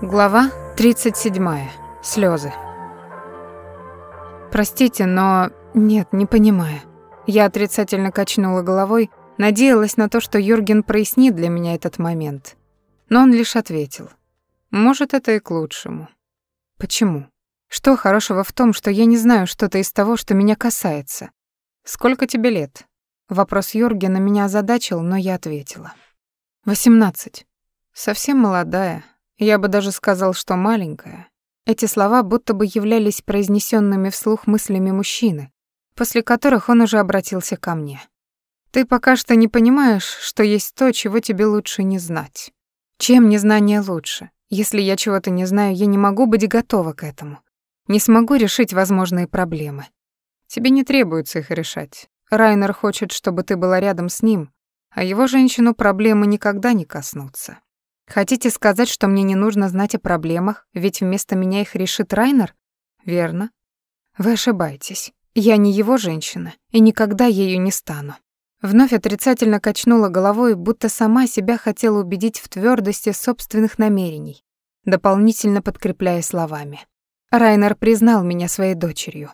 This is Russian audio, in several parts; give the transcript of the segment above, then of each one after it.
Глава 37. Слезы. Простите, но нет, не понимаю. Я отрицательно качнула головой, надеялась на то, что Юрген прояснит для меня этот момент. Но он лишь ответил: "Может, это и к лучшему". Почему? Что хорошего в том, что я не знаю что-то из того, что меня касается? Сколько тебе лет? Вопрос Юргена меня озадачил, но я ответила. «Восемнадцать. Совсем молодая, я бы даже сказал, что маленькая. Эти слова будто бы являлись произнесенными вслух мыслями мужчины, после которых он уже обратился ко мне. Ты пока что не понимаешь, что есть то, чего тебе лучше не знать. Чем незнание лучше? Если я чего-то не знаю, я не могу быть готова к этому. Не смогу решить возможные проблемы. Тебе не требуется их решать. Райнер хочет, чтобы ты была рядом с ним, а его женщину проблемы никогда не коснутся. Хотите сказать, что мне не нужно знать о проблемах, ведь вместо меня их решит Райнер? Верно. Вы ошибаетесь. Я не его женщина и никогда ею не стану. Вновь отрицательно качнула головой, будто сама себя хотела убедить в твердости собственных намерений, дополнительно подкрепляя словами. Райнер признал меня своей дочерью.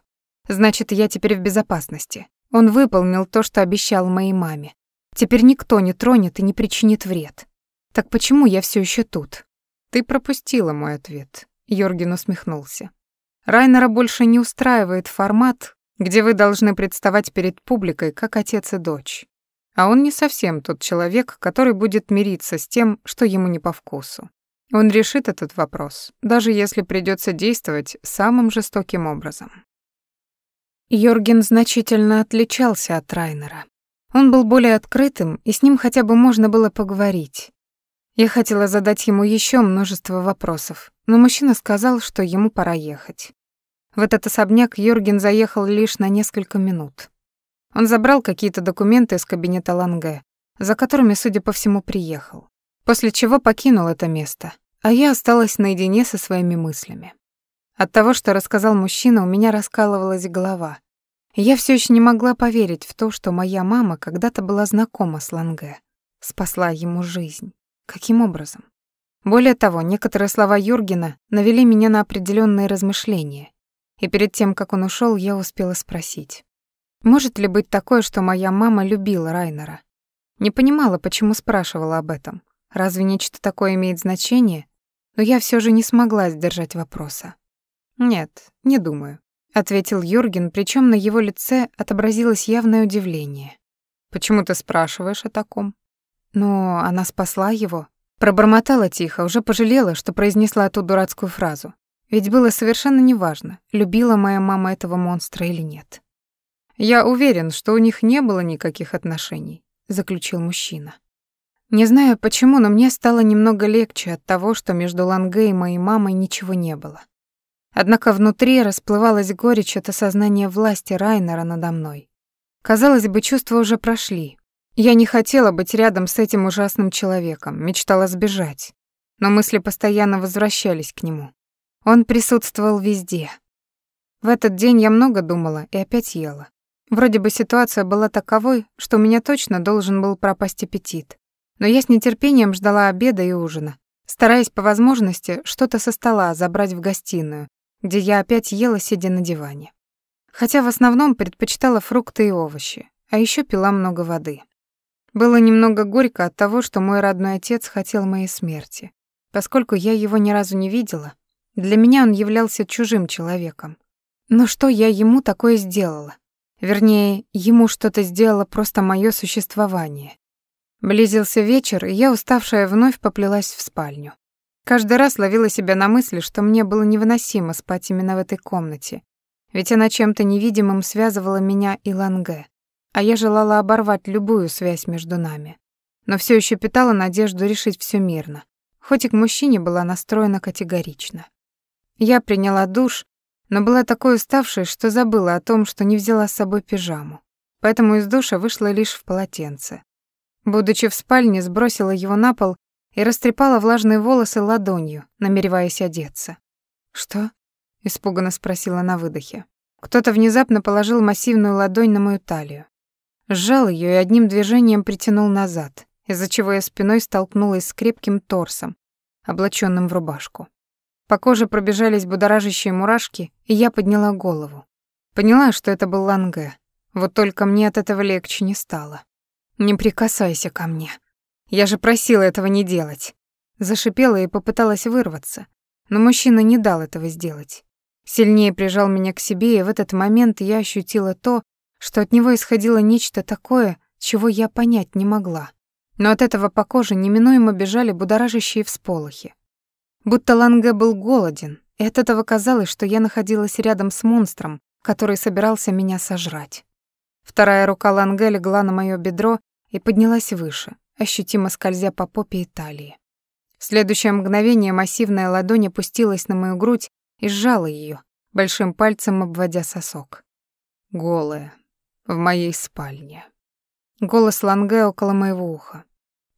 Значит, я теперь в безопасности. Он выполнил то, что обещал моей маме. Теперь никто не тронет и не причинит вред. Так почему я все еще тут? Ты пропустила мой ответ. Йорген усмехнулся. Райнера больше не устраивает формат, где вы должны представать перед публикой как отец и дочь. А он не совсем тот человек, который будет мириться с тем, что ему не по вкусу. Он решит этот вопрос, даже если придется действовать самым жестоким образом. Йорген значительно отличался от Райнера. Он был более открытым, и с ним хотя бы можно было поговорить. Я хотела задать ему еще множество вопросов, но мужчина сказал, что ему пора ехать. В этот особняк Юрген заехал лишь на несколько минут. Он забрал какие-то документы из кабинета Ланге, за которыми, судя по всему, приехал. После чего покинул это место, а я осталась наедине со своими мыслями. От того, что рассказал мужчина, у меня раскалывалась голова. я все еще не могла поверить в то, что моя мама когда-то была знакома с Ланге, спасла ему жизнь. Каким образом? Более того, некоторые слова Юргена навели меня на определенные размышления. И перед тем, как он ушел, я успела спросить. Может ли быть такое, что моя мама любила Райнера? Не понимала, почему спрашивала об этом. Разве нечто такое имеет значение? Но я все же не смогла сдержать вопроса. «Нет, не думаю», — ответил Юрген, причем на его лице отобразилось явное удивление. «Почему ты спрашиваешь о таком?» Но она спасла его. Пробормотала тихо, уже пожалела, что произнесла ту дурацкую фразу. Ведь было совершенно неважно, любила моя мама этого монстра или нет. «Я уверен, что у них не было никаких отношений», — заключил мужчина. Не знаю почему, но мне стало немного легче от того, что между Ланге и моей мамой ничего не было. Однако внутри расплывалась горечь от осознания власти Райнера надо мной. Казалось бы, чувства уже прошли, я не хотела быть рядом с этим ужасным человеком, мечтала сбежать. Но мысли постоянно возвращались к нему. Он присутствовал везде. В этот день я много думала и опять ела. Вроде бы ситуация была таковой, что у меня точно должен был пропасть аппетит. Но я с нетерпением ждала обеда и ужина, стараясь по возможности что-то со стола забрать в гостиную, где я опять ела, сидя на диване. Хотя в основном предпочитала фрукты и овощи, а еще пила много воды. Было немного горько от того, что мой родной отец хотел моей смерти. Поскольку я его ни разу не видела, для меня он являлся чужим человеком. Но что я ему такое сделала? Вернее, ему что-то сделало просто мое существование. Близился вечер, и я, уставшая, вновь поплелась в спальню. Каждый раз ловила себя на мысли, что мне было невыносимо спать именно в этой комнате, ведь она чем-то невидимым связывала меня и Ланге а я желала оборвать любую связь между нами. Но все еще питала надежду решить все мирно, хоть и к мужчине была настроена категорично. Я приняла душ, но была такой уставшей, что забыла о том, что не взяла с собой пижаму. Поэтому из душа вышла лишь в полотенце. Будучи в спальне, сбросила его на пол и растрепала влажные волосы ладонью, намереваясь одеться. «Что?» — испуганно спросила на выдохе. Кто-то внезапно положил массивную ладонь на мою талию. Сжал ее и одним движением притянул назад, из-за чего я спиной столкнулась с крепким торсом, облаченным в рубашку. По коже пробежались будоражащие мурашки, и я подняла голову. Поняла, что это был Ланге. Вот только мне от этого легче не стало. «Не прикасайся ко мне. Я же просила этого не делать». Зашипела и попыталась вырваться, но мужчина не дал этого сделать. Сильнее прижал меня к себе, и в этот момент я ощутила то, что от него исходило нечто такое, чего я понять не могла. Но от этого по коже неминуемо бежали будоражащие всполохи. Будто Ланге был голоден, и от этого казалось, что я находилась рядом с монстром, который собирался меня сожрать. Вторая рука Ланге легла на моё бедро и поднялась выше, ощутимо скользя по попе и талии. В следующее мгновение массивная ладонь опустилась на мою грудь и сжала её, большим пальцем обводя сосок. Голая, в моей спальне. Голос Ланге около моего уха.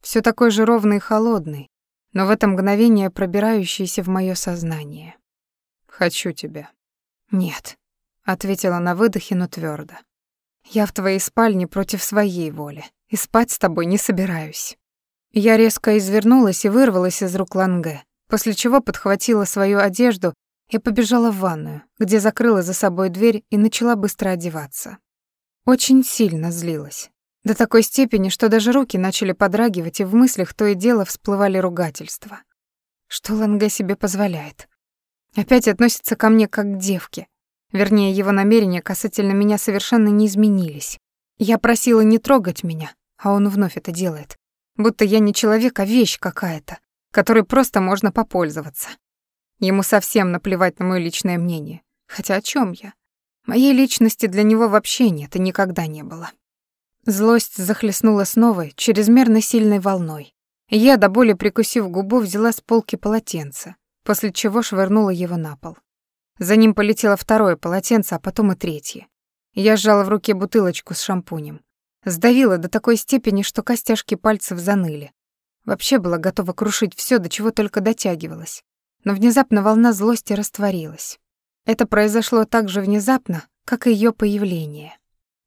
Всё такой же ровный и холодный, но в это мгновение пробирающийся в моё сознание. «Хочу тебя». «Нет», — ответила на выдохе, но твёрдо. «Я в твоей спальне против своей воли, и спать с тобой не собираюсь». Я резко извернулась и вырвалась из рук Ланге, после чего подхватила свою одежду и побежала в ванную, где закрыла за собой дверь и начала быстро одеваться. Очень сильно злилась. До такой степени, что даже руки начали подрагивать, и в мыслях то и дело всплывали ругательства. Что Ланге себе позволяет? Опять относится ко мне как к девке. Вернее, его намерения касательно меня совершенно не изменились. Я просила не трогать меня, а он вновь это делает. Будто я не человек, а вещь какая-то, которой просто можно попользоваться. Ему совсем наплевать на моё личное мнение. Хотя о чём я? Моей личности для него вообще нет и никогда не было. Злость захлестнула с новой, чрезмерно сильной волной. Я, до боли прикусив губу, взяла с полки полотенце, после чего швырнула его на пол. За ним полетело второе полотенце, а потом и третье. Я сжала в руке бутылочку с шампунем. Сдавила до такой степени, что костяшки пальцев заныли. Вообще была готова крушить все, до чего только дотягивалась но внезапно волна злости растворилась. Это произошло так же внезапно, как и её появление.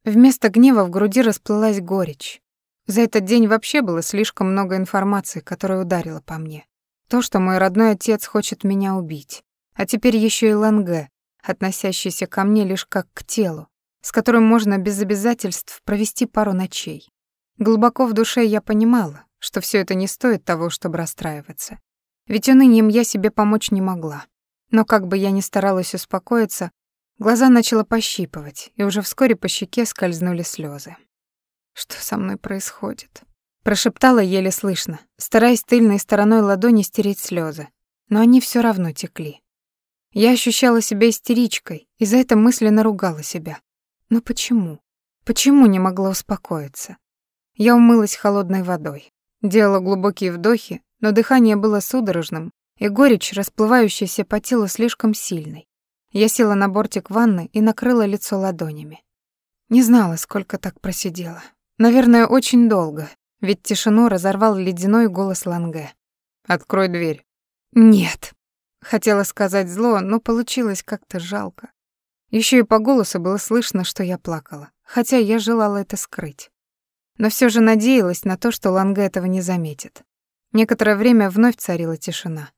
Вместо гнева в груди расплылась горечь. За этот день вообще было слишком много информации, которая ударила по мне. То, что мой родной отец хочет меня убить. А теперь ещё и Ланге, относящийся ко мне лишь как к телу, с которым можно без обязательств провести пару ночей. Глубоко в душе я понимала, что всё это не стоит того, чтобы расстраиваться. Ведь унынием я себе помочь не могла. Но как бы я ни старалась успокоиться, глаза начала пощипывать, и уже вскоре по щеке скользнули слезы. «Что со мной происходит?» Прошептала еле слышно, стараясь тыльной стороной ладони стереть слезы, но они все равно текли. Я ощущала себя истеричкой, и за это мысленно ругала себя. Но почему? Почему не могла успокоиться? Я умылась холодной водой, делала глубокие вдохи, но дыхание было судорожным, и горечь, расплывающаяся по телу, слишком сильной. Я села на бортик ванны и накрыла лицо ладонями. Не знала, сколько так просидела. Наверное, очень долго, ведь тишину разорвал ледяной голос Ланге. «Открой дверь». «Нет». Хотела сказать зло, но получилось как-то жалко. Еще и по голосу было слышно, что я плакала, хотя я желала это скрыть. Но все же надеялась на то, что Ланге этого не заметит. Некоторое время вновь царила тишина.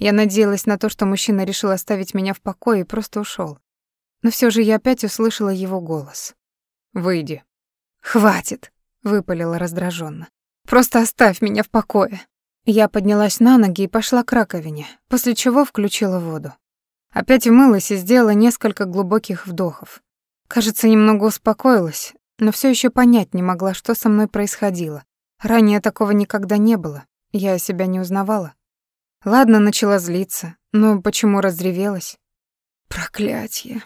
Я надеялась на то, что мужчина решил оставить меня в покое и просто ушел. Но все же я опять услышала его голос. «Выйди». «Хватит», — выпалила раздраженно. «Просто оставь меня в покое». Я поднялась на ноги и пошла к раковине, после чего включила воду. Опять умылась и сделала несколько глубоких вдохов. Кажется, немного успокоилась, но все еще понять не могла, что со мной происходило. Ранее такого никогда не было. Я себя не узнавала. Ладно, начала злиться, но почему разревелась? Проклятье.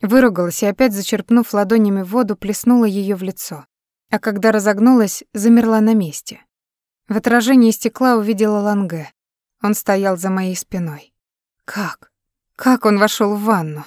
Выругалась и опять, зачерпнув ладонями воду, плеснула ее в лицо. А когда разогнулась, замерла на месте. В отражении стекла увидела Ланге. Он стоял за моей спиной. Как? Как он вошел в ванну?